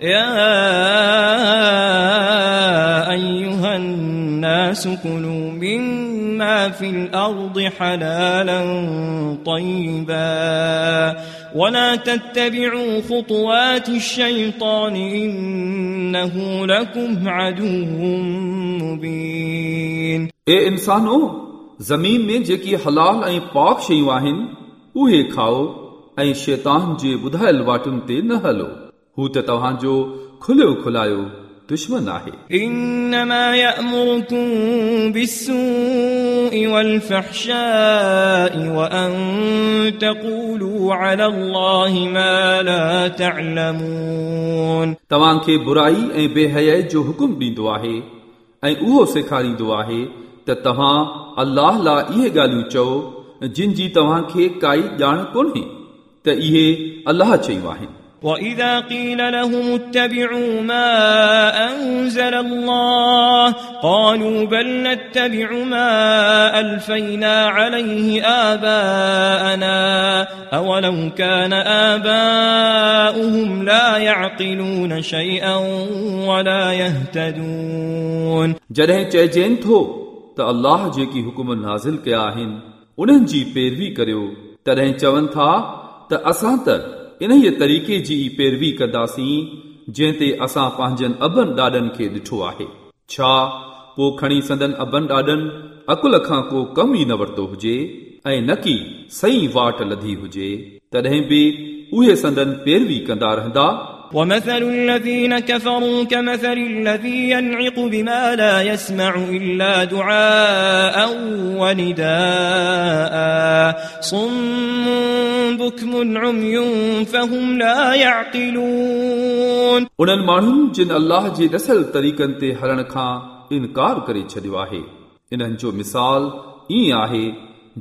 يا أيها الناس كلوا مما في الأرض حلالا طيبا ولا تتبعوا خطوات الشيطان إنه لكم عدو مبين ए इंसानो ज़मीन में जेकी हलाल ऐं पाक शयूं आहिनि उहे खाओ ऐं शैतान जे ॿुधायल वाटुनि ते न हलो हू त तव्हांजो खुलियो खुलायो दुश्मन आहे إنما يأمركم بالسوء والفحشاء وأن تقولوا على الله ما لا تعلمون तव्हांखे बुराई ऐं बेहयाई जो हुकुम ॾींदो आहे ऐं उहो सेखारींदो आहे त तव्हां अल्लाह लाइ इहे ॻाल्हियूं चओ जिन जी तव्हांखे काई ॼाण कोन्हे त इहे अल्लाह चयूं आहिनि وإذا قيل لهم اتبعوا ما أنزل الله قالوا بل نتبع ما ألفينا عليه آباءنا أولو كان آباؤهم لا يعقلون شيئا ولا يهتدون جڏهن چئجن ٿو ته الله جيڪي حڪم نازل النازل آهن انهن جي پيروي ڪريو تڏهن چون ٿا ته اسان त इन्हीअ तरीक़े जी ई पैरवी कंदासीं जंहिं ते असां पंहिंजनि अबनि ॾाॾनि खे ॾिठो आहे छा पोइ खणी संदन अबनि ॾाॾनि अकुल खां को कम ई न वरितो हुजे ऐं न की सही वाट लधी हुजे तॾहिं बि उहे संदन पैरवी कंदा रहंदा ومثل الذين كفروا كمثل الذي ينعق بما لا يسمع إلا دعاء ونداء صم بكم عمي فهم لا يعقلون उन्हनि माण्हुनि जिन अल्लाह जे ॾसल तरीक़नि ते हलण खां इनकार करे छॾियो आहे इन्हनि जो मिसाल ईअं आहे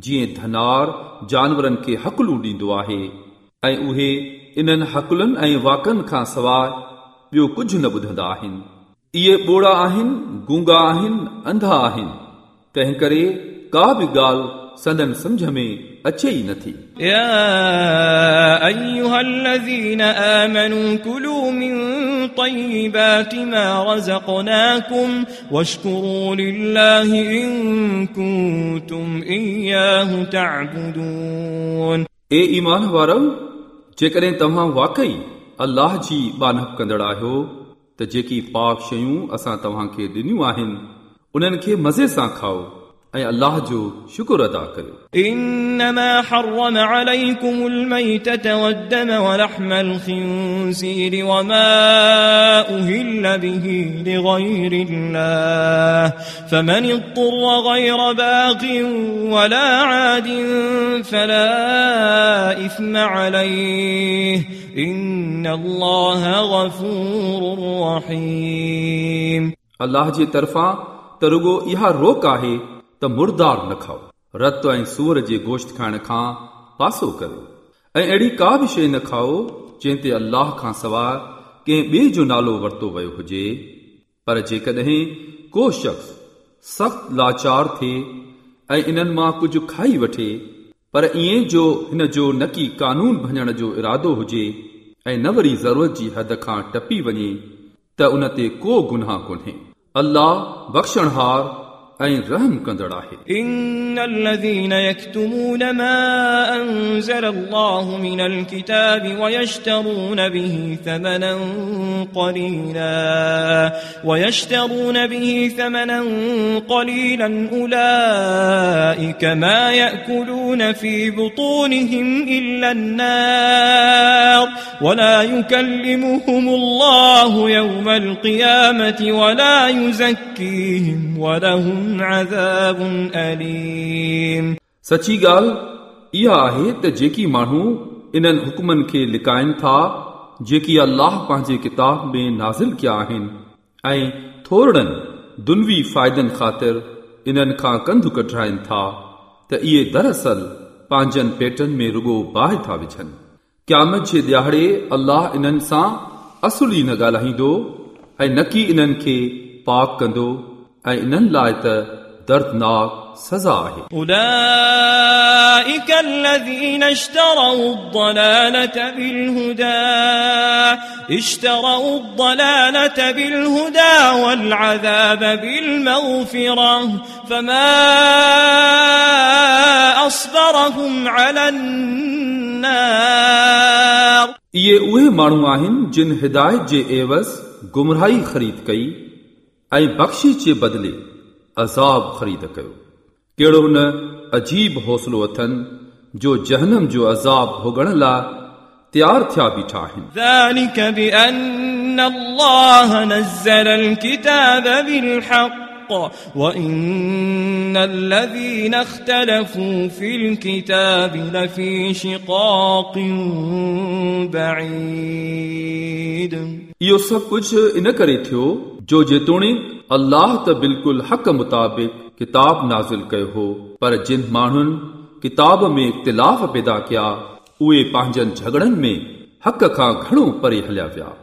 जीअं धनार जानवरनि खे हकलूं ॾींदो आहे ऐं उहे इन्हनि हकलुनि ऐं वाकनि खां सवाइ ॿियो कुझु न ॿुधंदा आहिनि इहे ॿोड़ा आहिनि गूंगा आहिनि अंधा आहिनि तंहिं करे का बि ॻाल्हि संदन सम्झ में अचे ई नथी يا أيها الذين آمنوا كلوا من طيبات ما رزقناكم واشكروا لله إن كنتم إياه تعبدون ए ईमान वारो जेकॾहिं तव्हां वाकई अल्लाह जी बानप कंदड़ आहियो त जेकी पाक शयूं असां तव्हांखे ॾिनियूं आहिनि उन्हनि खे मज़े सां खाओ ऐं अल्लाह जो शुक्र अदा करियो إنما حرم عليكم الميتة والدم ولحم الخنزير وما أهل به لغير الله فمن اضطر غير باغ ولا عاد فلا إثم عليه إن الله غفور رحيم अल्लाह जे तरफ़ां त रुगो इहा रोक आहे ته رڳو اها اها ته مردار نه کائو. رت ۽ سوئر جي گوشت کائڻ کان پاسو ڪريو. ۽ اهڙي ڪا به شيءِ نه کائو جنهن تي الله کان سواءِ ڪنهن ٻئي جو نالو ورتو ويو هجي. پر جيڪڏهن ڪو شخص سخت لاچار ٿئي ۽ انهن مان ڪجهه کائي وٺي پر ائين جو هن جو نه ڪه قانون ڀڃڻ جو ارادو هجي ۽ نه وري ضرورت جي حد کان ٽپي وڃي ته ان تي ڪو گناهه ڪونهي. الله بخشڻهار ऐं रहम कंदड़ आहे إن الذين يكتمون ما أنزل الله من الكتاب ويشترون به ثمنا قليلا ويشترون به ثمنا قليلا أولئك ما يأكلون في بطونهم إلا النار ولا يكلمهم الله يوم القيامة ولا يزكيهم ولهم عذاب أليم सची ॻाल्हि इहा आहे त जेकी माण्हू इन्हनि हुकुमनि खे लिकाइनि था जेकी अल्लाह पंहिंजे किताब में नाज़िल कया आहिनि ऐं थोरड़नि दुनवी फ़ाइदनि ख़ातिर इन्हनि खां कंधु कढाइनि था त इहे दरअसल पंहिंजनि पेटनि में रुगो बाहि था विझनि क़यामत जे ॾियारे अल्लाह इन्हनि सां असुली न ॻाल्हाईंदो ऐं न की इन्हनि खे पाक कंदो ऐं इन्हनि लाइ त दर्दनाक सज़ा आहे أولئك الذين اشتروا الضلالة بالهدى اشتروا الضلالة بالهدى والعذاب بالمغفرة فما أصبرهم على النار इहे उहे माण्हू आहिनि जिन हिदायत जे एवज़ गुमराही ख़रीद कई ऐं बख़्शिश जे बदिले अज़ाब ख़रीद कयो कहिड़ो न अजीब हौसलो अथनि जो जहनम जो अज़ाब भोगण लाइ तयारु थिया बीठा आहिनि ذلك بأن الله نزل الكتاب بالحق وإن الذين اختلفوا في الكتاب لفي شقاق بعيد इहो सभु कुझु इन करे थियो, जो जेतोणीक अल्लाह त बिल्कुलु हक़ मुताबिक़ किताब नाज़िल कयो हो। पर जिन माण्हुनि किताब में इख़्तिलाफ़ पैदा कया, उहे पंहिंजनि झगड़नि में हक़ खां घणो परे हलिया विया।